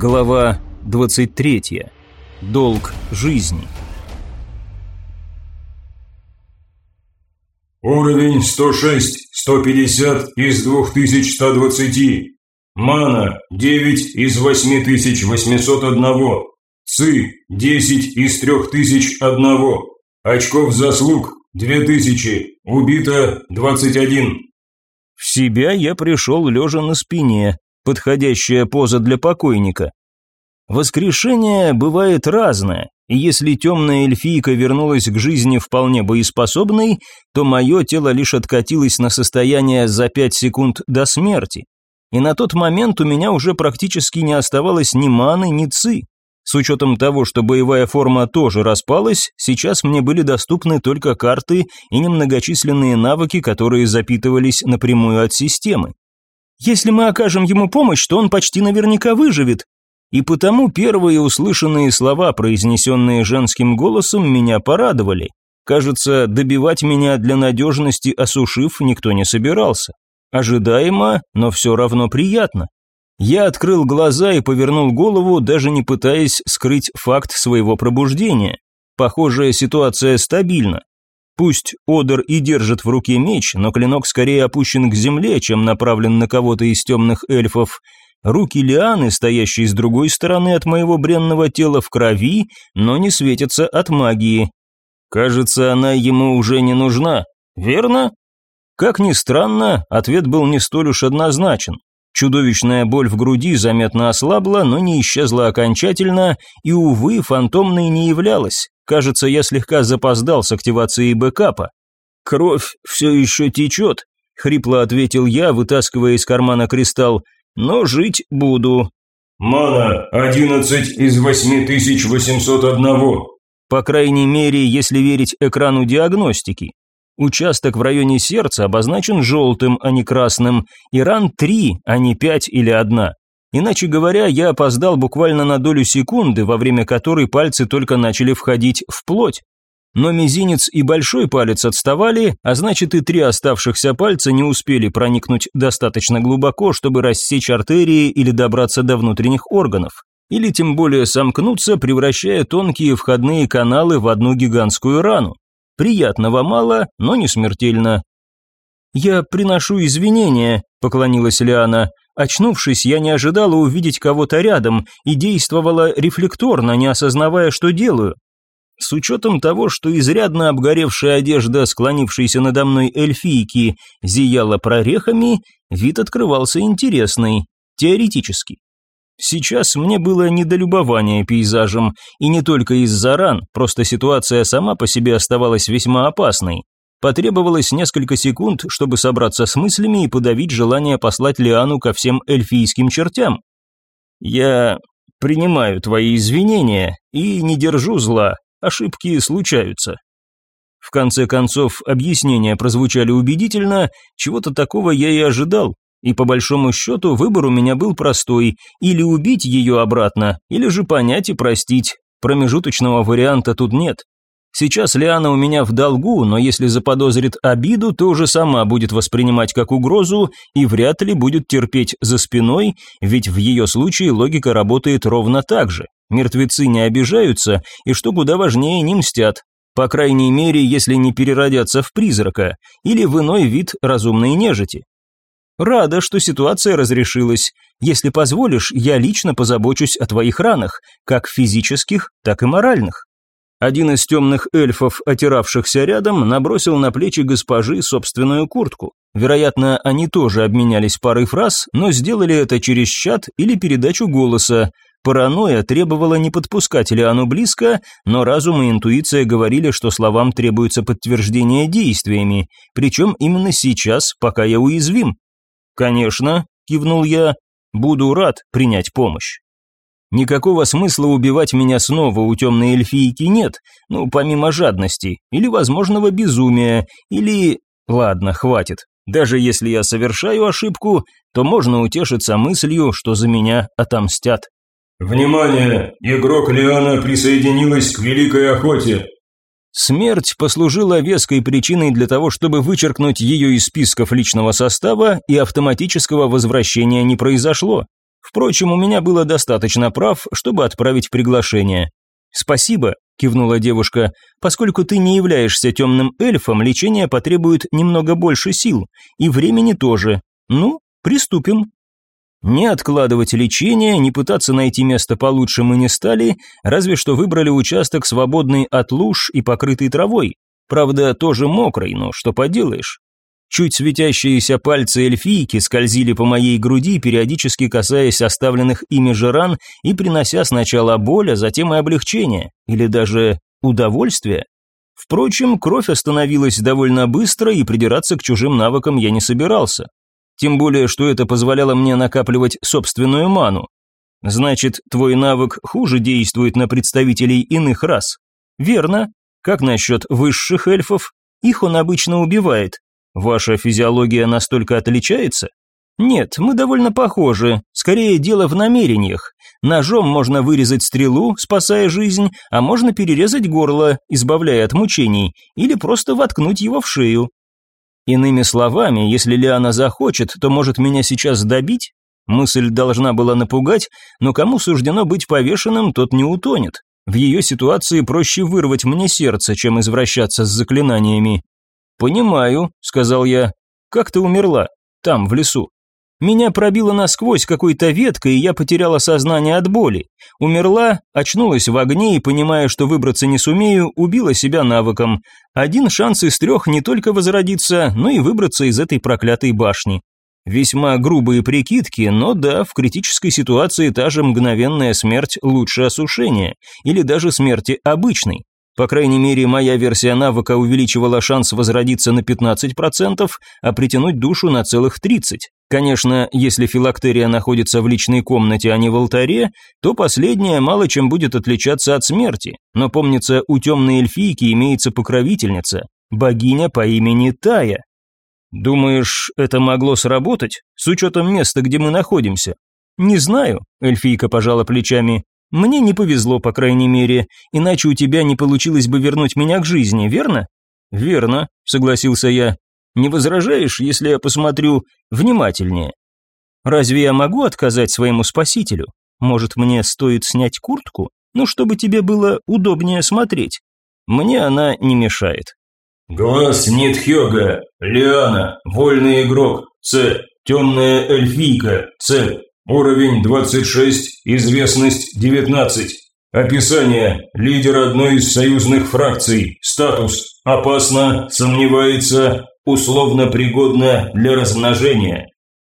Глава 23. Долг жизни. Уровень 106, 150 из 2120. Мана 9 из 8801. ЦИ 10 из 3001. Очков заслуг 2000. Убито 21. В себя я пришел лежа на спине, подходящая поза для покойника. Воскрешение бывает разное, и если темная эльфийка вернулась к жизни вполне боеспособной, то мое тело лишь откатилось на состояние за пять секунд до смерти. И на тот момент у меня уже практически не оставалось ни маны, ни ци. С учетом того, что боевая форма тоже распалась, сейчас мне были доступны только карты и немногочисленные навыки, которые запитывались напрямую от системы. Если мы окажем ему помощь, то он почти наверняка выживет, и потому первые услышанные слова, произнесенные женским голосом, меня порадовали. Кажется, добивать меня для надежности осушив никто не собирался. Ожидаемо, но все равно приятно. Я открыл глаза и повернул голову, даже не пытаясь скрыть факт своего пробуждения. Похожая ситуация стабильна. Пусть Одер и держит в руке меч, но клинок скорее опущен к земле, чем направлен на кого-то из темных эльфов, Руки Лианы, стоящие с другой стороны от моего бренного тела, в крови, но не светятся от магии. Кажется, она ему уже не нужна, верно? Как ни странно, ответ был не столь уж однозначен. Чудовищная боль в груди заметно ослабла, но не исчезла окончательно, и, увы, фантомной не являлась. Кажется, я слегка запоздал с активацией бэкапа. «Кровь все еще течет», — хрипло ответил я, вытаскивая из кармана кристалл но жить буду». «Мана 11 из 8801». По крайней мере, если верить экрану диагностики. Участок в районе сердца обозначен желтым, а не красным, и ран 3, а не 5 или 1. Иначе говоря, я опоздал буквально на долю секунды, во время которой пальцы только начали входить в плоть. Но мизинец и большой палец отставали, а значит и три оставшихся пальца не успели проникнуть достаточно глубоко, чтобы рассечь артерии или добраться до внутренних органов. Или тем более сомкнуться, превращая тонкие входные каналы в одну гигантскую рану. Приятного мало, но не смертельно. «Я приношу извинения», – поклонилась Лиана. Очнувшись, я не ожидала увидеть кого-то рядом и действовала рефлекторно, не осознавая, что делаю. С учетом того, что изрядно обгоревшая одежда склонившейся надо мной эльфийки зияла прорехами, вид открывался интересный, теоретически. Сейчас мне было недолюбование пейзажем, и не только из-за ран, просто ситуация сама по себе оставалась весьма опасной. Потребовалось несколько секунд, чтобы собраться с мыслями и подавить желание послать Лиану ко всем эльфийским чертям. «Я принимаю твои извинения и не держу зла», ошибки случаются. В конце концов, объяснения прозвучали убедительно, чего-то такого я и ожидал, и по большому счету выбор у меня был простой, или убить ее обратно, или же понять и простить, промежуточного варианта тут нет. Сейчас Лиана у меня в долгу, но если заподозрит обиду, то уже сама будет воспринимать как угрозу и вряд ли будет терпеть за спиной, ведь в ее случае логика работает ровно так же. Мертвецы не обижаются, и что куда важнее, не мстят. По крайней мере, если не переродятся в призрака или в иной вид разумной нежити. Рада, что ситуация разрешилась. Если позволишь, я лично позабочусь о твоих ранах, как физических, так и моральных. Один из темных эльфов, отиравшихся рядом, набросил на плечи госпожи собственную куртку. Вероятно, они тоже обменялись парой фраз, но сделали это через чат или передачу голоса. Паранойя требовала не подпускать Лиану близко, но разум и интуиция говорили, что словам требуется подтверждение действиями, причем именно сейчас, пока я уязвим. «Конечно», – кивнул я, – «буду рад принять помощь». Никакого смысла убивать меня снова у темной эльфийки нет, ну, помимо жадности, или возможного безумия, или... Ладно, хватит. Даже если я совершаю ошибку, то можно утешиться мыслью, что за меня отомстят. «Внимание! Игрок Лиана присоединилась к Великой Охоте!» Смерть послужила веской причиной для того, чтобы вычеркнуть ее из списков личного состава, и автоматического возвращения не произошло. Впрочем, у меня было достаточно прав, чтобы отправить приглашение. «Спасибо», – кивнула девушка, – «поскольку ты не являешься темным эльфом, лечение потребует немного больше сил, и времени тоже. Ну, приступим». Не откладывать лечение, не пытаться найти место получше мы не стали, разве что выбрали участок, свободный от луж и покрытый травой. Правда, тоже мокрый, но что поделаешь. Чуть светящиеся пальцы эльфийки скользили по моей груди, периодически касаясь оставленных ими же ран и принося сначала боль, а затем и облегчение, или даже удовольствие. Впрочем, кровь остановилась довольно быстро, и придираться к чужим навыкам я не собирался. Тем более, что это позволяло мне накапливать собственную ману. Значит, твой навык хуже действует на представителей иных рас. Верно. Как насчет высших эльфов? Их он обычно убивает. Ваша физиология настолько отличается? Нет, мы довольно похожи. Скорее дело в намерениях. Ножом можно вырезать стрелу, спасая жизнь, а можно перерезать горло, избавляя от мучений, или просто воткнуть его в шею. Иными словами, если Лиана захочет, то может меня сейчас добить? Мысль должна была напугать, но кому суждено быть повешенным, тот не утонет. В ее ситуации проще вырвать мне сердце, чем извращаться с заклинаниями. «Понимаю», — сказал я. «Как ты умерла? Там, в лесу». Меня пробило насквозь какой-то веткой, и я потеряла сознание от боли. Умерла, очнулась в огне и, понимая, что выбраться не сумею, убила себя навыком. Один шанс из трех не только возродиться, но и выбраться из этой проклятой башни. Весьма грубые прикидки, но да, в критической ситуации та же мгновенная смерть лучше осушения, или даже смерти обычной. По крайней мере, моя версия навыка увеличивала шанс возродиться на 15%, а притянуть душу на целых 30%. Конечно, если филактерия находится в личной комнате, а не в алтаре, то последняя мало чем будет отличаться от смерти. Но помнится, у темной эльфийки имеется покровительница, богиня по имени Тая. Думаешь, это могло сработать, с учетом места, где мы находимся? Не знаю, эльфийка пожала плечами. Мне не повезло, по крайней мере, иначе у тебя не получилось бы вернуть меня к жизни, верно? Верно, согласился я. Не возражаешь, если я посмотрю внимательнее? Разве я могу отказать своему спасителю? Может, мне стоит снять куртку? Ну, чтобы тебе было удобнее смотреть. Мне она не мешает. Глаз Нитхёга, Лиана, вольный игрок, С, темная эльфийка, С, уровень 26, известность 19. Описание. Лидер одной из союзных фракций. Статус. Опасно, сомневается, условно пригодна для размножения.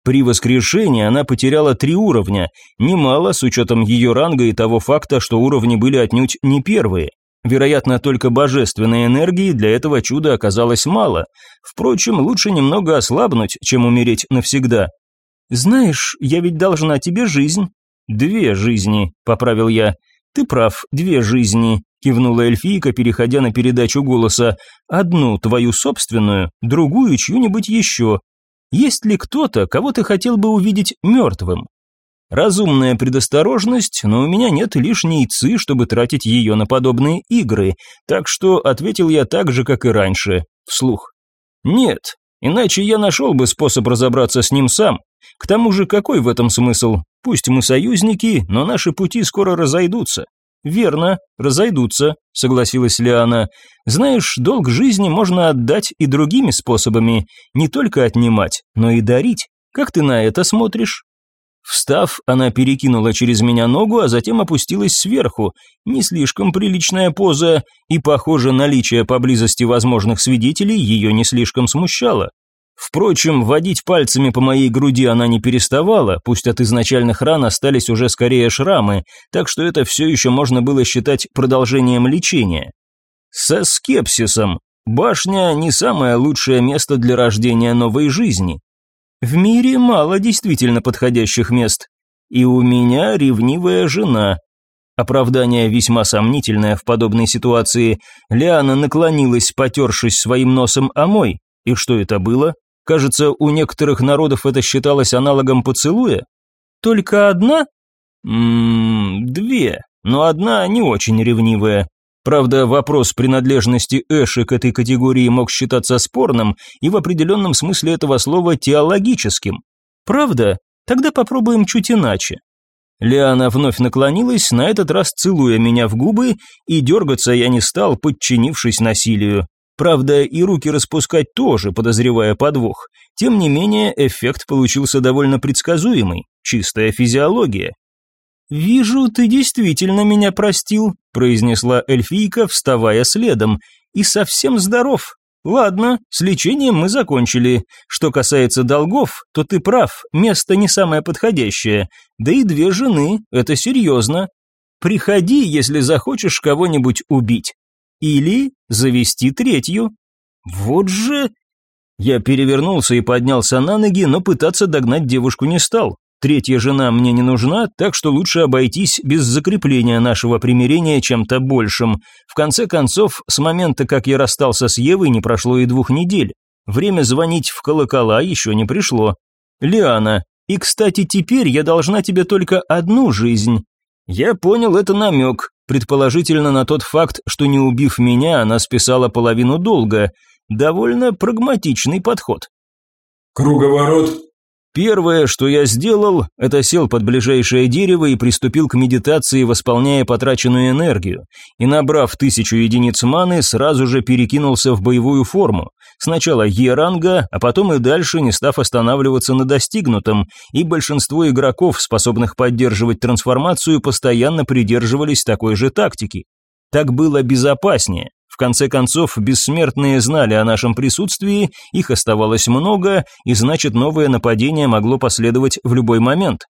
При воскрешении она потеряла три уровня, немало с учетом ее ранга и того факта, что уровни были отнюдь не первые. Вероятно, только божественной энергии для этого чуда оказалось мало. Впрочем, лучше немного ослабнуть, чем умереть навсегда. «Знаешь, я ведь должна тебе жизнь». «Две жизни», — поправил я. «Ты прав, две жизни кивнула эльфийка, переходя на передачу голоса. Одну твою собственную, другую чью-нибудь еще. Есть ли кто-то, кого ты хотел бы увидеть мертвым? Разумная предосторожность, но у меня нет лишней ци, чтобы тратить ее на подобные игры, так что ответил я так же, как и раньше, вслух. Нет, иначе я нашел бы способ разобраться с ним сам. К тому же какой в этом смысл? Пусть мы союзники, но наши пути скоро разойдутся. «Верно, разойдутся», — согласилась Лиана. «Знаешь, долг жизни можно отдать и другими способами, не только отнимать, но и дарить. Как ты на это смотришь?» Встав, она перекинула через меня ногу, а затем опустилась сверху. Не слишком приличная поза, и, похоже, наличие поблизости возможных свидетелей ее не слишком смущало. Впрочем, водить пальцами по моей груди она не переставала, пусть от изначальных ран остались уже скорее шрамы, так что это все еще можно было считать продолжением лечения. Со скепсисом. Башня не самое лучшее место для рождения новой жизни. В мире мало действительно подходящих мест. И у меня ревнивая жена. Оправдание весьма сомнительное в подобной ситуации. Лиана наклонилась, потершись своим носом о мой. И что это было? Кажется, у некоторых народов это считалось аналогом поцелуя. Только одна? Ммм, две, но одна не очень ревнивая. Правда, вопрос принадлежности Эши к этой категории мог считаться спорным и в определенном смысле этого слова теологическим. Правда? Тогда попробуем чуть иначе. Лиана вновь наклонилась, на этот раз целуя меня в губы, и дергаться я не стал, подчинившись насилию. Правда, и руки распускать тоже, подозревая подвох. Тем не менее, эффект получился довольно предсказуемый, чистая физиология. «Вижу, ты действительно меня простил», – произнесла эльфийка, вставая следом, – «и совсем здоров. Ладно, с лечением мы закончили. Что касается долгов, то ты прав, место не самое подходящее. Да и две жены, это серьезно. Приходи, если захочешь кого-нибудь убить. Или завести третью. Вот же... Я перевернулся и поднялся на ноги, но пытаться догнать девушку не стал. Третья жена мне не нужна, так что лучше обойтись без закрепления нашего примирения чем-то большим. В конце концов, с момента, как я расстался с Евой, не прошло и двух недель. Время звонить в колокола еще не пришло. Лиана, и, кстати, теперь я должна тебе только одну жизнь. Я понял это намек, предположительно на тот факт, что не убив меня, она списала половину долга. Довольно прагматичный подход. Круговорот Первое, что я сделал, это сел под ближайшее дерево и приступил к медитации, восполняя потраченную энергию, и набрав тысячу единиц маны, сразу же перекинулся в боевую форму. Сначала Е-ранга, а потом и дальше, не став останавливаться на достигнутом, и большинство игроков, способных поддерживать трансформацию, постоянно придерживались такой же тактики. Так было безопаснее. В конце концов, бессмертные знали о нашем присутствии, их оставалось много, и значит новое нападение могло последовать в любой момент.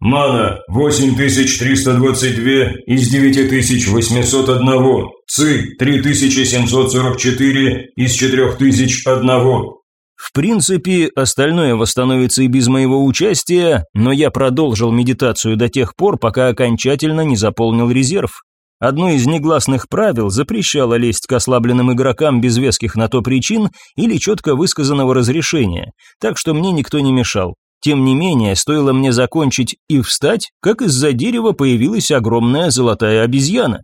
Мана 8322 из 9801. ЦИ 3744 из 4001. В принципе, остальное восстановится и без моего участия, но я продолжил медитацию до тех пор, пока окончательно не заполнил резерв. Одно из негласных правил запрещало лезть к ослабленным игрокам без веских на то причин или четко высказанного разрешения, так что мне никто не мешал. Тем не менее, стоило мне закончить и встать, как из-за дерева появилась огромная золотая обезьяна.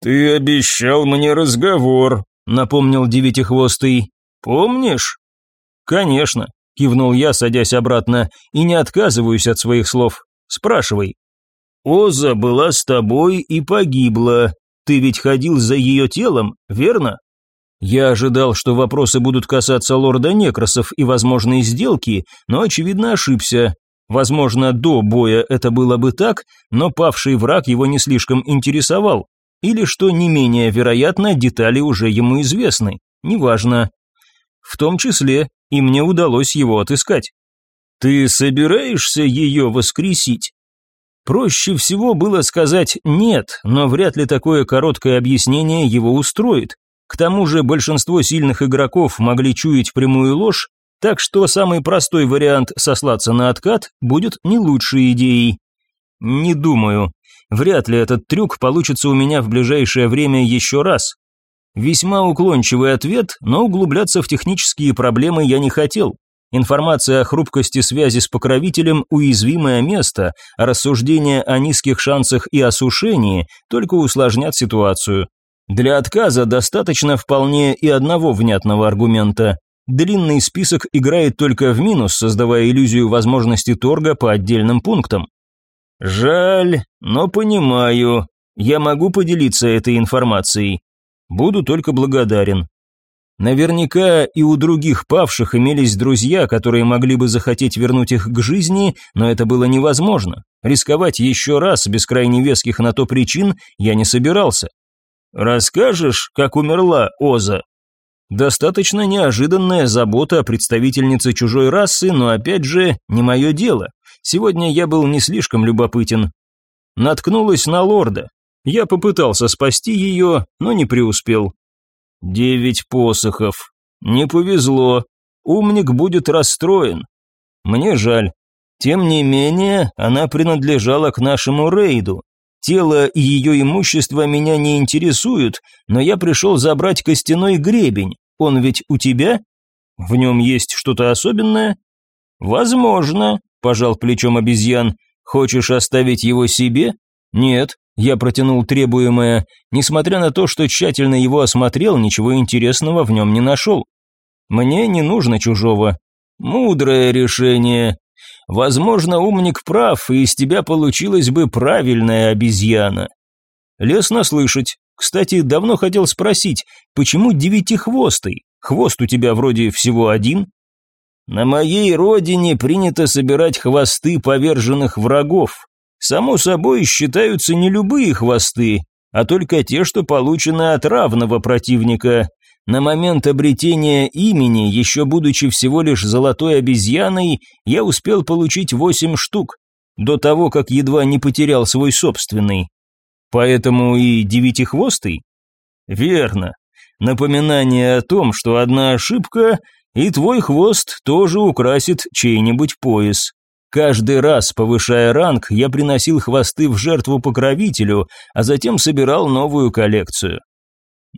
«Ты обещал мне разговор», — напомнил Девятихвостый. «Помнишь?» «Конечно», — кивнул я, садясь обратно, и не отказываюсь от своих слов. «Спрашивай». Оза была с тобой и погибла. Ты ведь ходил за ее телом, верно? Я ожидал, что вопросы будут касаться лорда Некросов и возможной сделки, но очевидно ошибся. Возможно, до боя это было бы так, но павший враг его не слишком интересовал. Или, что не менее вероятно, детали уже ему известны. Неважно. В том числе и мне удалось его отыскать. Ты собираешься ее воскресить? Проще всего было сказать «нет», но вряд ли такое короткое объяснение его устроит. К тому же большинство сильных игроков могли чуять прямую ложь, так что самый простой вариант сослаться на откат будет не лучшей идеей. Не думаю. Вряд ли этот трюк получится у меня в ближайшее время еще раз. Весьма уклончивый ответ, но углубляться в технические проблемы я не хотел. Информация о хрупкости связи с покровителем – уязвимое место, а рассуждения о низких шансах и осушении только усложнят ситуацию. Для отказа достаточно вполне и одного внятного аргумента. Длинный список играет только в минус, создавая иллюзию возможности торга по отдельным пунктам. Жаль, но понимаю. Я могу поделиться этой информацией. Буду только благодарен. Наверняка и у других павших имелись друзья, которые могли бы захотеть вернуть их к жизни, но это было невозможно. Рисковать еще раз без крайне веских на то причин я не собирался. «Расскажешь, как умерла Оза?» Достаточно неожиданная забота о представительнице чужой расы, но опять же, не мое дело. Сегодня я был не слишком любопытен. Наткнулась на лорда. Я попытался спасти ее, но не преуспел. Девять посохов. Не повезло. Умник будет расстроен. Мне жаль. Тем не менее, она принадлежала к нашему рейду. Тело и ее имущество меня не интересуют, но я пришел забрать костяной гребень. Он ведь у тебя? В нем есть что-то особенное? Возможно, пожал плечом обезьян. Хочешь оставить его себе? Нет, я протянул требуемое, несмотря на то, что тщательно его осмотрел, ничего интересного в нем не нашел. Мне не нужно чужого. Мудрое решение. Возможно, умник прав, и из тебя получилась бы правильная обезьяна. Лестно слышать. Кстати, давно хотел спросить, почему девятихвостый? Хвост у тебя вроде всего один. На моей родине принято собирать хвосты поверженных врагов. Само собой, считаются не любые хвосты, а только те, что получены от равного противника. На момент обретения имени, еще будучи всего лишь золотой обезьяной, я успел получить восемь штук, до того, как едва не потерял свой собственный. Поэтому и девятихвостый? Верно. Напоминание о том, что одна ошибка, и твой хвост тоже украсит чей-нибудь пояс. Каждый раз, повышая ранг, я приносил хвосты в жертву покровителю, а затем собирал новую коллекцию.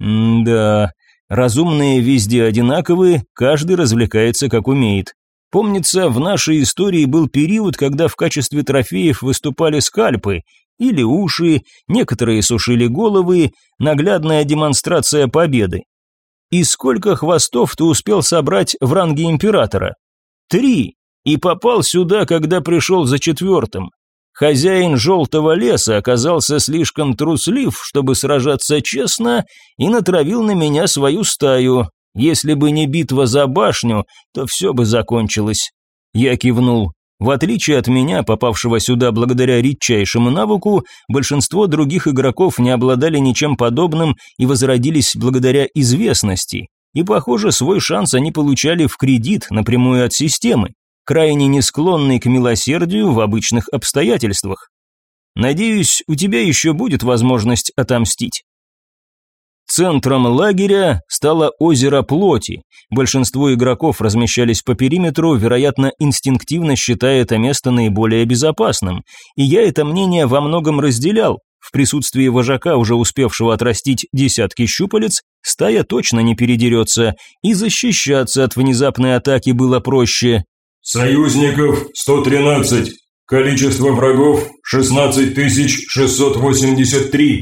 М-да, разумные везде одинаковые, каждый развлекается как умеет. Помнится, в нашей истории был период, когда в качестве трофеев выступали скальпы, или уши, некоторые сушили головы, наглядная демонстрация победы. И сколько хвостов ты успел собрать в ранге императора? Три, и попал сюда, когда пришел за четвертым. Хозяин желтого леса оказался слишком труслив, чтобы сражаться честно, и натравил на меня свою стаю. Если бы не битва за башню, то все бы закончилось. Я кивнул. В отличие от меня, попавшего сюда благодаря редчайшему навыку, большинство других игроков не обладали ничем подобным и возродились благодаря известности. И, похоже, свой шанс они получали в кредит напрямую от системы, крайне не склонный к милосердию в обычных обстоятельствах. Надеюсь, у тебя еще будет возможность отомстить. Центром лагеря стало озеро Плоти. Большинство игроков размещались по периметру, вероятно, инстинктивно считая это место наиболее безопасным. И я это мнение во многом разделял. В присутствии вожака, уже успевшего отрастить десятки щупалец, стая точно не передерется, и защищаться от внезапной атаки было проще. «Союзников 113, количество врагов 16683».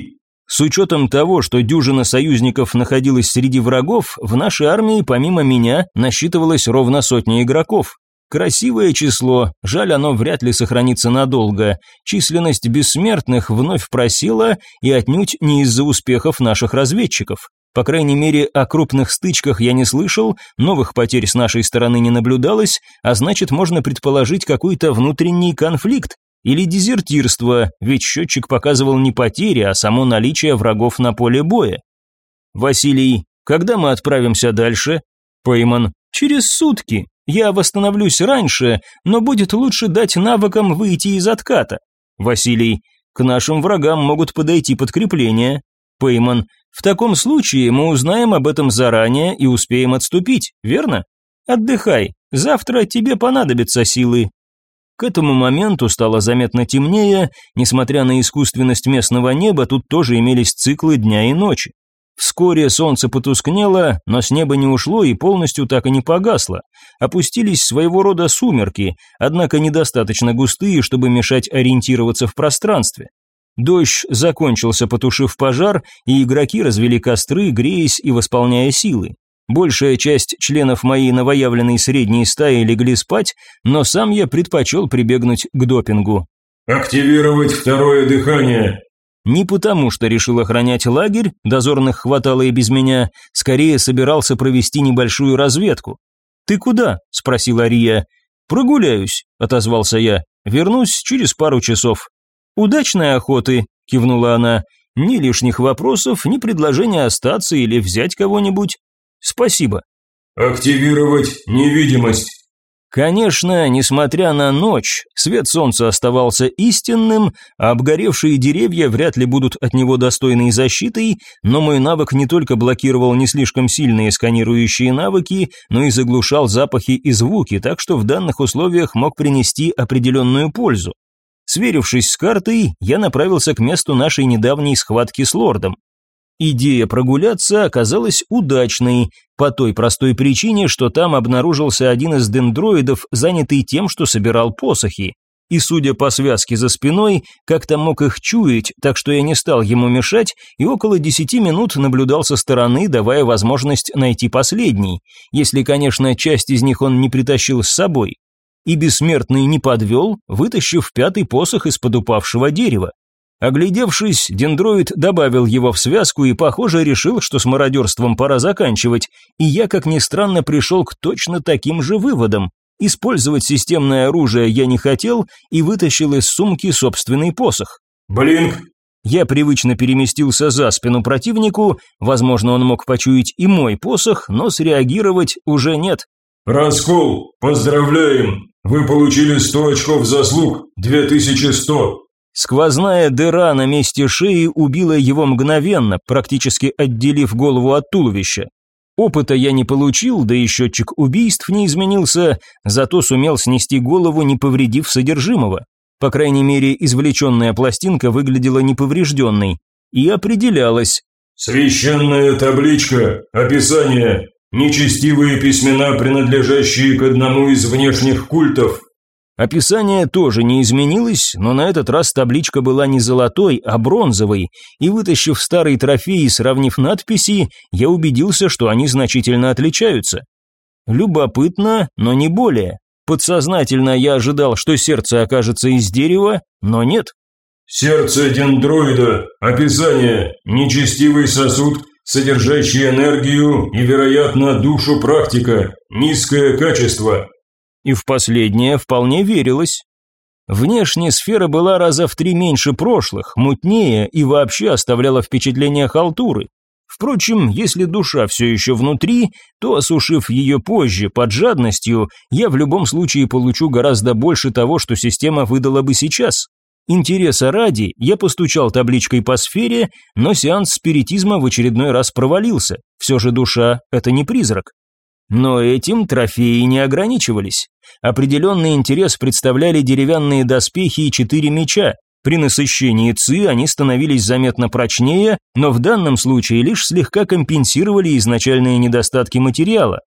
С учетом того, что дюжина союзников находилась среди врагов, в нашей армии помимо меня насчитывалось ровно сотня игроков. Красивое число, жаль оно вряд ли сохранится надолго. Численность бессмертных вновь просела и отнюдь не из-за успехов наших разведчиков. По крайней мере, о крупных стычках я не слышал, новых потерь с нашей стороны не наблюдалось, а значит, можно предположить какой-то внутренний конфликт, или дезертирство, ведь счетчик показывал не потери, а само наличие врагов на поле боя. Василий, когда мы отправимся дальше? Пейман, через сутки. Я восстановлюсь раньше, но будет лучше дать навыкам выйти из отката. Василий, к нашим врагам могут подойти подкрепления. Пейман, в таком случае мы узнаем об этом заранее и успеем отступить, верно? Отдыхай, завтра тебе понадобятся силы, к этому моменту стало заметно темнее, несмотря на искусственность местного неба, тут тоже имелись циклы дня и ночи. Вскоре солнце потускнело, но с неба не ушло и полностью так и не погасло. Опустились своего рода сумерки, однако недостаточно густые, чтобы мешать ориентироваться в пространстве. Дождь закончился, потушив пожар, и игроки развели костры, греясь и восполняя силы. Большая часть членов моей новоявленной средней стаи легли спать, но сам я предпочел прибегнуть к допингу. «Активировать второе дыхание!» Не потому, что решил охранять лагерь, дозорных хватало и без меня, скорее собирался провести небольшую разведку. «Ты куда?» – спросила Рия. «Прогуляюсь», – отозвался я. «Вернусь через пару часов». «Удачной охоты», – кивнула она. «Ни лишних вопросов, ни предложения остаться или взять кого-нибудь. Спасибо. Активировать невидимость. Конечно, несмотря на ночь, свет солнца оставался истинным, а обгоревшие деревья вряд ли будут от него достойной защитой, но мой навык не только блокировал не слишком сильные сканирующие навыки, но и заглушал запахи и звуки, так что в данных условиях мог принести определенную пользу. Сверившись с картой, я направился к месту нашей недавней схватки с лордом. Идея прогуляться оказалась удачной, по той простой причине, что там обнаружился один из дендроидов, занятый тем, что собирал посохи. И судя по связке за спиной, как-то мог их чуять, так что я не стал ему мешать и около десяти минут наблюдал со стороны, давая возможность найти последний, если, конечно, часть из них он не притащил с собой. И бессмертный не подвел, вытащив пятый посох из-под упавшего дерева. Оглядевшись, дендроид добавил его в связку и, похоже, решил, что с мародерством пора заканчивать, и я, как ни странно, пришел к точно таким же выводам. Использовать системное оружие я не хотел и вытащил из сумки собственный посох. «Блинк!» Я привычно переместился за спину противнику, возможно, он мог почуять и мой посох, но среагировать уже нет. «Раскол, поздравляем! Вы получили 100 очков заслуг, 2100!» Сквозная дыра на месте шеи убила его мгновенно, практически отделив голову от туловища. Опыта я не получил, да и счетчик убийств не изменился, зато сумел снести голову, не повредив содержимого. По крайней мере, извлеченная пластинка выглядела неповрежденной и определялась. «Священная табличка. Описание. Нечестивые письмена, принадлежащие к одному из внешних культов. Описание тоже не изменилось, но на этот раз табличка была не золотой, а бронзовой, и вытащив старый трофей и сравнив надписи, я убедился, что они значительно отличаются. Любопытно, но не более. Подсознательно я ожидал, что сердце окажется из дерева, но нет. Сердце дендроида. Описание. Нечестивый сосуд, содержащий энергию и, вероятно, душу практика. Низкое качество. И в последнее вполне верилось. Внешне сфера была раза в три меньше прошлых, мутнее и вообще оставляла впечатление халтуры. Впрочем, если душа все еще внутри, то осушив ее позже под жадностью, я в любом случае получу гораздо больше того, что система выдала бы сейчас. Интереса ради, я постучал табличкой по сфере, но сеанс спиритизма в очередной раз провалился. Все же душа – это не призрак. Но этим трофеи не ограничивались. Определенный интерес представляли деревянные доспехи и четыре меча. При насыщении ЦИ они становились заметно прочнее, но в данном случае лишь слегка компенсировали изначальные недостатки материала.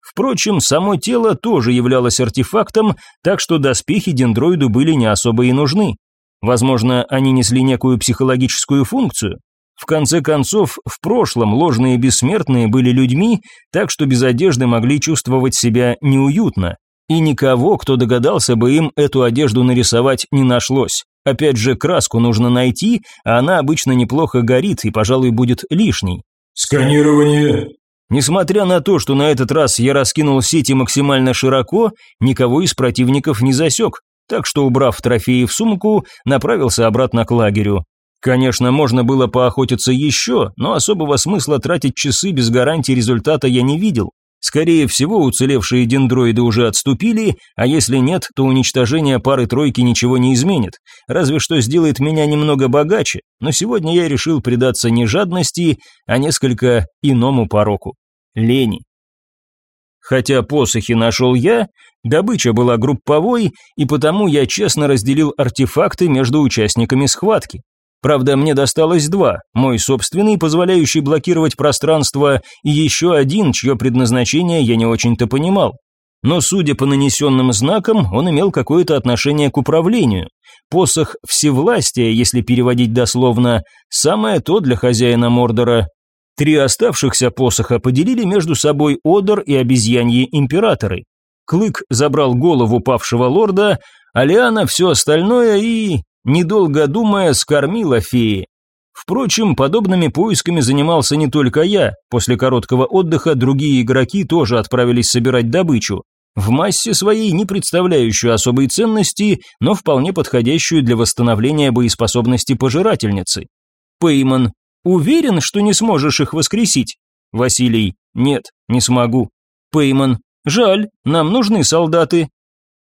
Впрочем, само тело тоже являлось артефактом, так что доспехи дендроиду были не особо и нужны. Возможно, они несли некую психологическую функцию. В конце концов, в прошлом ложные бессмертные были людьми, так что без одежды могли чувствовать себя неуютно. И никого, кто догадался бы им эту одежду нарисовать, не нашлось. Опять же, краску нужно найти, а она обычно неплохо горит и, пожалуй, будет лишней. «Сканирование!» Несмотря на то, что на этот раз я раскинул сети максимально широко, никого из противников не засек, так что, убрав трофеи в сумку, направился обратно к лагерю. Конечно, можно было поохотиться еще, но особого смысла тратить часы без гарантии результата я не видел. Скорее всего, уцелевшие дендроиды уже отступили, а если нет, то уничтожение пары-тройки ничего не изменит, разве что сделает меня немного богаче, но сегодня я решил предаться не жадности, а несколько иному пороку – лени. Хотя посохи нашел я, добыча была групповой, и потому я честно разделил артефакты между участниками схватки. Правда, мне досталось два, мой собственный, позволяющий блокировать пространство, и еще один, чье предназначение я не очень-то понимал. Но, судя по нанесенным знакам, он имел какое-то отношение к управлению. Посох всевластия, если переводить дословно, самое то для хозяина Мордора. Три оставшихся посоха поделили между собой Одор и обезьяньи императоры. Клык забрал голову павшего лорда, а Лиана все остальное и недолго думая, скормила феи. Впрочем, подобными поисками занимался не только я. После короткого отдыха другие игроки тоже отправились собирать добычу. В массе своей не представляющую особой ценности, но вполне подходящую для восстановления боеспособности пожирательницы. Пейман. Уверен, что не сможешь их воскресить? Василий. Нет, не смогу. Пейман. Жаль, нам нужны солдаты.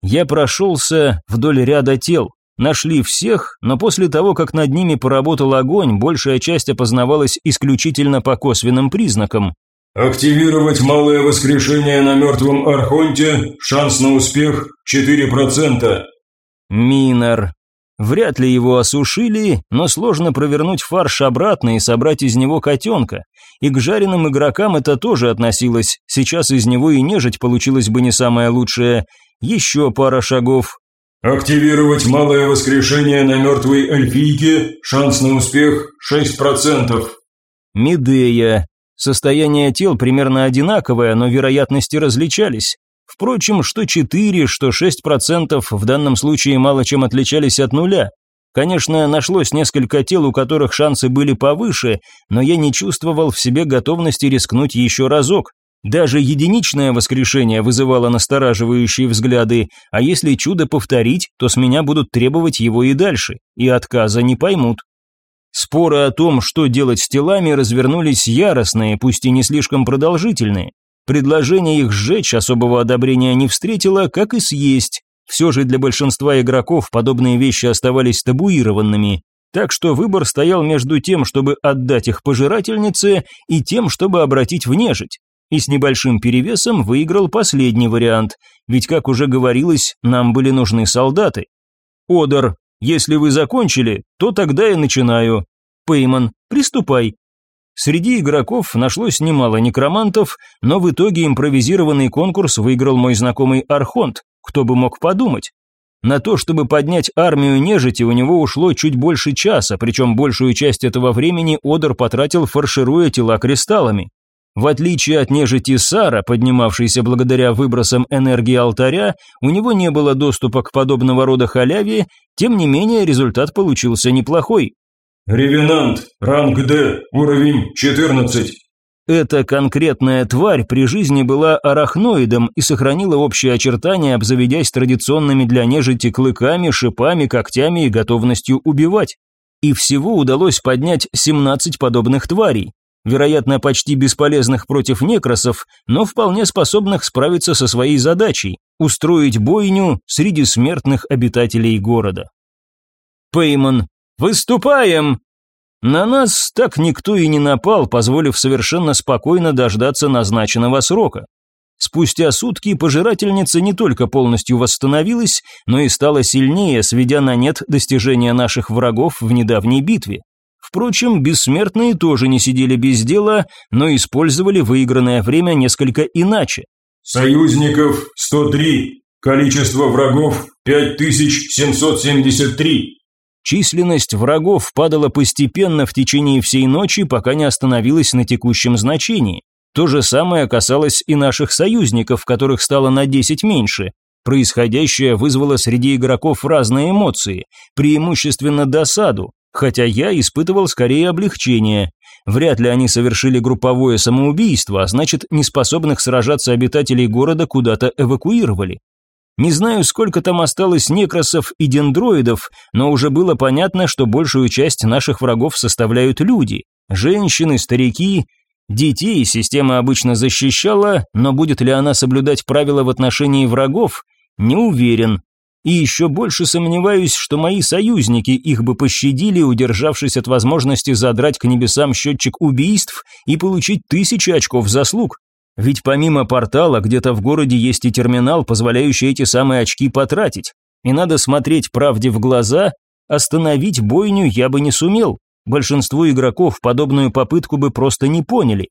Я прошелся вдоль ряда тел. Нашли всех, но после того, как над ними поработал огонь, большая часть опознавалась исключительно по косвенным признакам. «Активировать малое воскрешение на мертвом Архонте, шанс на успех 4%. Минор. Вряд ли его осушили, но сложно провернуть фарш обратно и собрать из него котенка. И к жареным игрокам это тоже относилось, сейчас из него и нежить получилось бы не самое лучшее. Еще пара шагов, Активировать малое воскрешение на мертвой эльфийке, шанс на успех 6%. Медея. Состояние тел примерно одинаковое, но вероятности различались. Впрочем, что 4, что 6% в данном случае мало чем отличались от нуля. Конечно, нашлось несколько тел, у которых шансы были повыше, но я не чувствовал в себе готовности рискнуть еще разок. Даже единичное воскрешение вызывало настораживающие взгляды, а если чудо повторить, то с меня будут требовать его и дальше, и отказа не поймут. Споры о том, что делать с телами, развернулись яростные, пусть и не слишком продолжительные. Предложение их сжечь особого одобрения не встретило, как и съесть. Все же для большинства игроков подобные вещи оставались табуированными, так что выбор стоял между тем, чтобы отдать их пожирательнице, и тем, чтобы обратить в нежить. И с небольшим перевесом выиграл последний вариант, ведь, как уже говорилось, нам были нужны солдаты. Одер, если вы закончили, то тогда я начинаю. Пейман, приступай. Среди игроков нашлось немало некромантов, но в итоге импровизированный конкурс выиграл мой знакомый Архонт, кто бы мог подумать. На то, чтобы поднять армию нежити, у него ушло чуть больше часа, причем большую часть этого времени Одер потратил, фаршируя тела кристаллами. В отличие от нежити Сара, поднимавшейся благодаря выбросам энергии алтаря, у него не было доступа к подобного рода халяве, тем не менее результат получился неплохой. Ревенант, ранг Д, уровень 14. Эта конкретная тварь при жизни была арахноидом и сохранила общие очертания, обзаведясь традиционными для нежити клыками, шипами, когтями и готовностью убивать. И всего удалось поднять 17 подобных тварей вероятно, почти бесполезных против некросов, но вполне способных справиться со своей задачей – устроить бойню среди смертных обитателей города. Пейман. «Выступаем!» На нас так никто и не напал, позволив совершенно спокойно дождаться назначенного срока. Спустя сутки пожирательница не только полностью восстановилась, но и стала сильнее, сведя на нет достижения наших врагов в недавней битве. Впрочем, бессмертные тоже не сидели без дела, но использовали выигранное время несколько иначе. Союзников 103, количество врагов 5773. Численность врагов падала постепенно в течение всей ночи, пока не остановилась на текущем значении. То же самое касалось и наших союзников, которых стало на 10 меньше. Происходящее вызвало среди игроков разные эмоции, преимущественно досаду, хотя я испытывал скорее облегчение. Вряд ли они совершили групповое самоубийство, а значит, неспособных сражаться обитателей города куда-то эвакуировали. Не знаю, сколько там осталось некросов и дендроидов, но уже было понятно, что большую часть наших врагов составляют люди. Женщины, старики, детей система обычно защищала, но будет ли она соблюдать правила в отношении врагов, не уверен. И еще больше сомневаюсь, что мои союзники их бы пощадили, удержавшись от возможности задрать к небесам счетчик убийств и получить тысячи очков заслуг. Ведь помимо портала, где-то в городе есть и терминал, позволяющий эти самые очки потратить. И надо смотреть правде в глаза, остановить бойню я бы не сумел. Большинство игроков подобную попытку бы просто не поняли.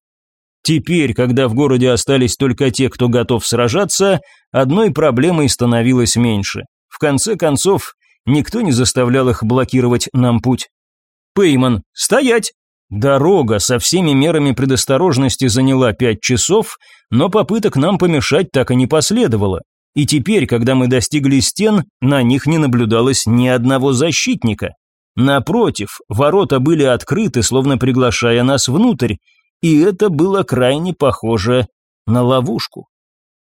Теперь, когда в городе остались только те, кто готов сражаться, одной проблемой становилось меньше. В конце концов, никто не заставлял их блокировать нам путь. Пейман, стоять! Дорога со всеми мерами предосторожности заняла пять часов, но попыток нам помешать так и не последовало. И теперь, когда мы достигли стен, на них не наблюдалось ни одного защитника. Напротив, ворота были открыты, словно приглашая нас внутрь, и это было крайне похоже на ловушку.